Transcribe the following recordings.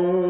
يَفْقَهُونَ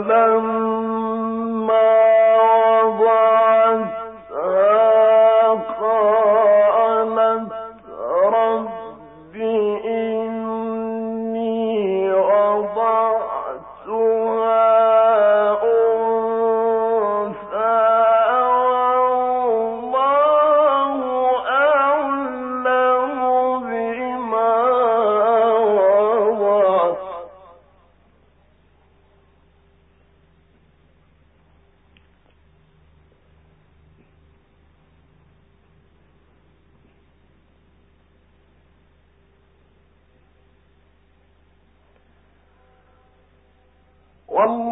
فمن والله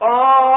قال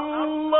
الله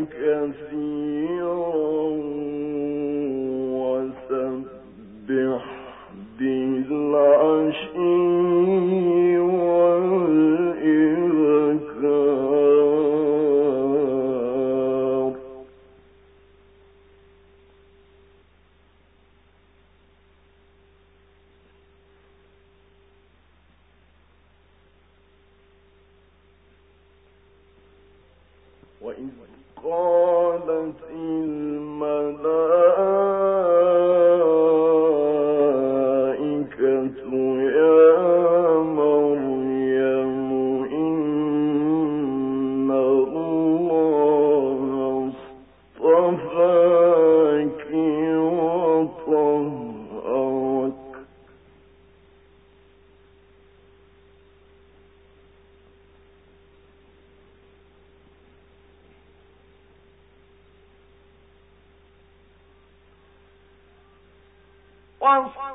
كثيرا الصف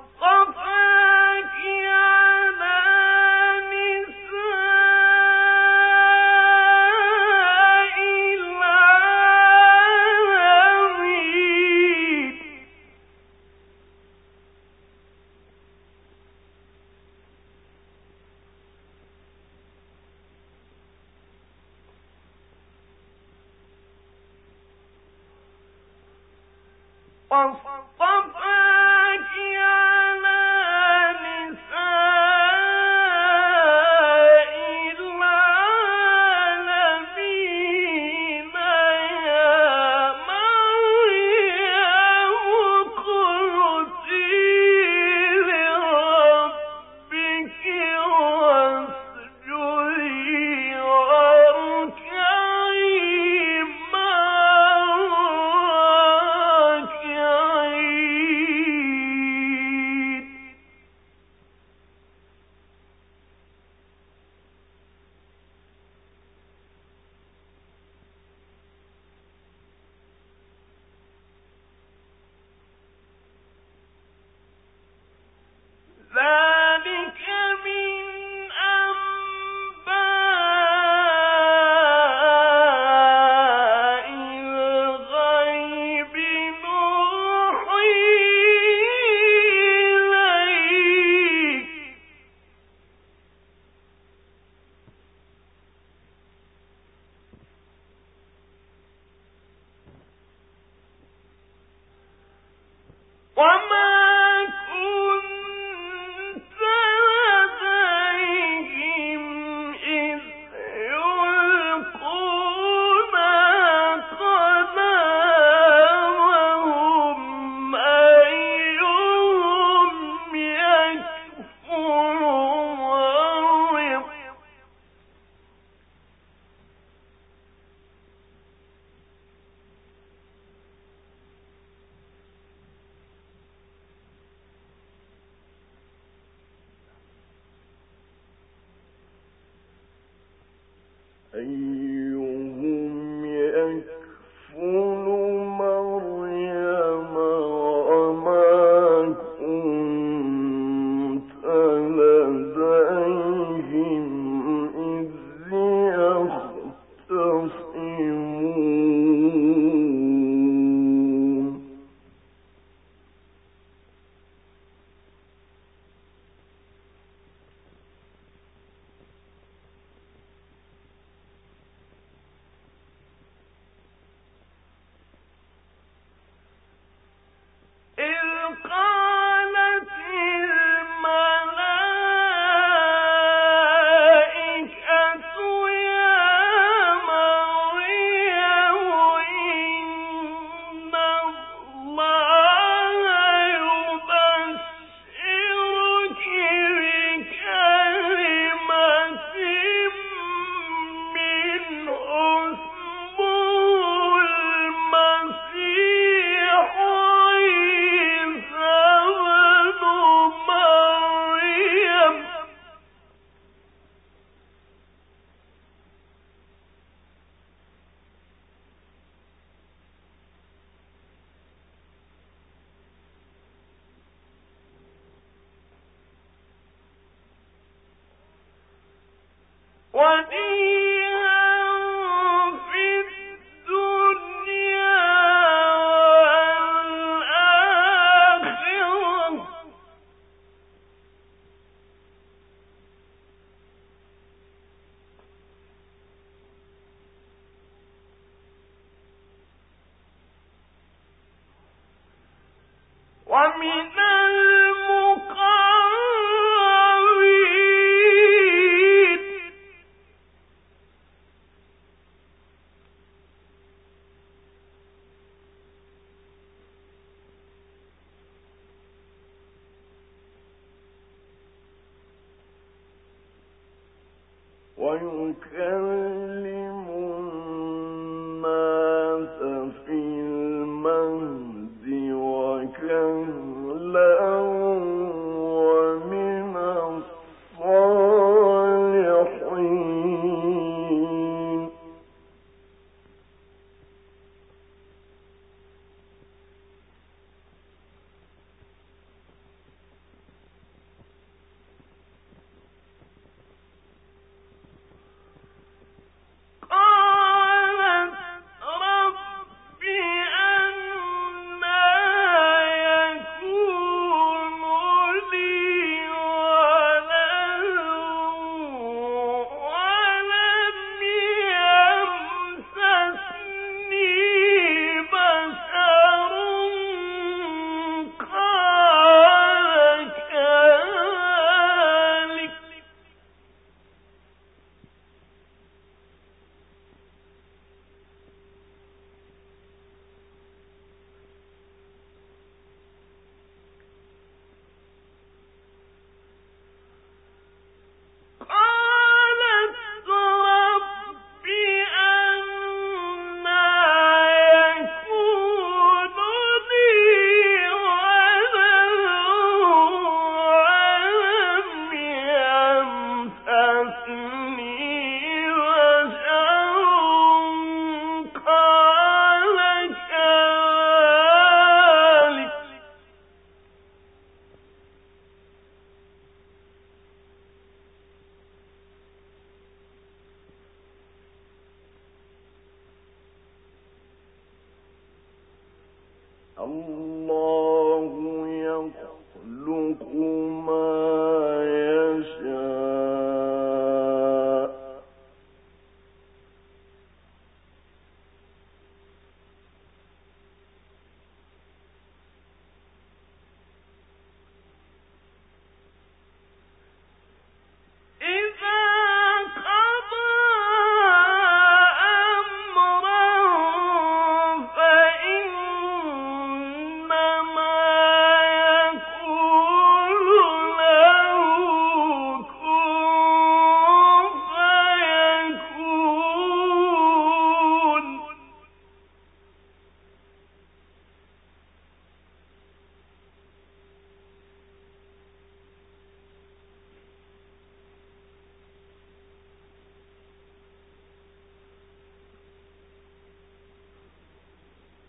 أن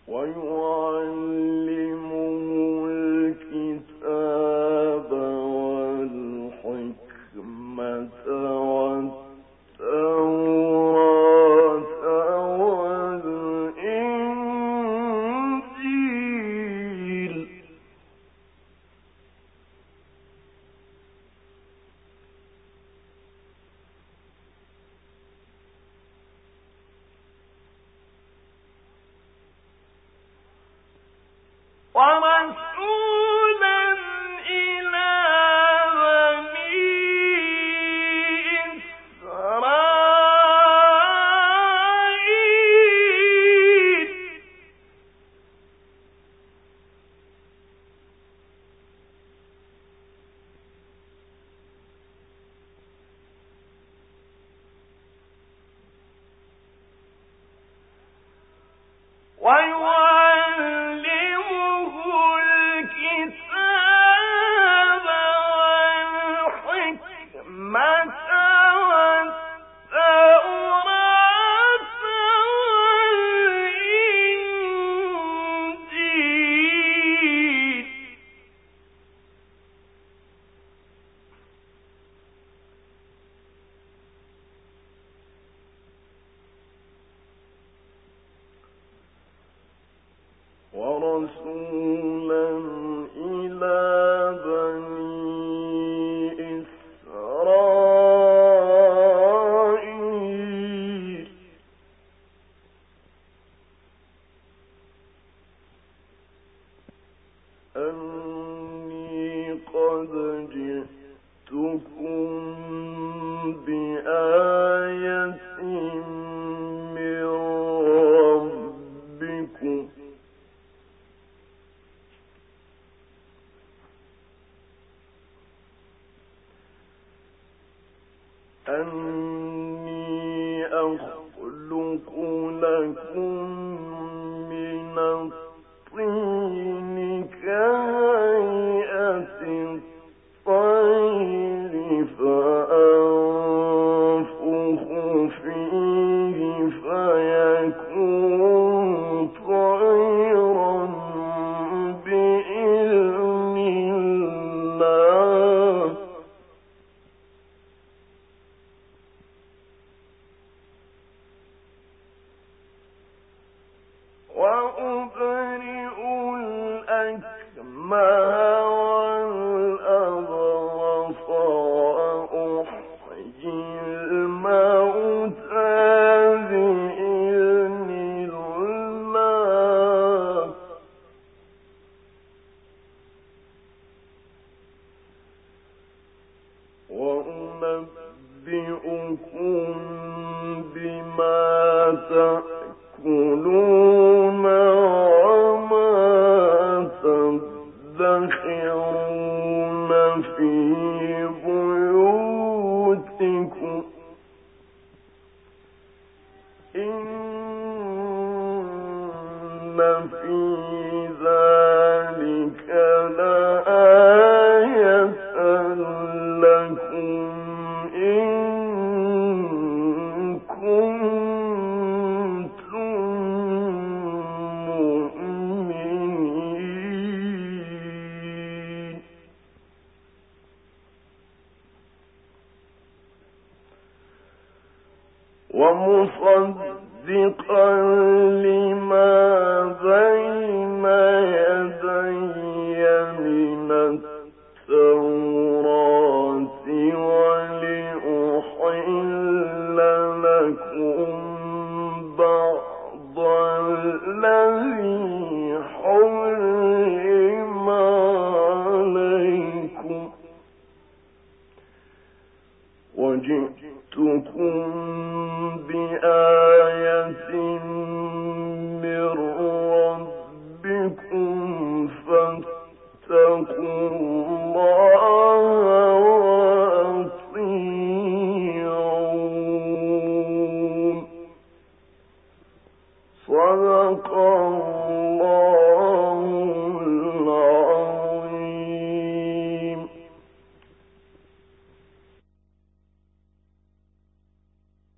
ويعلمه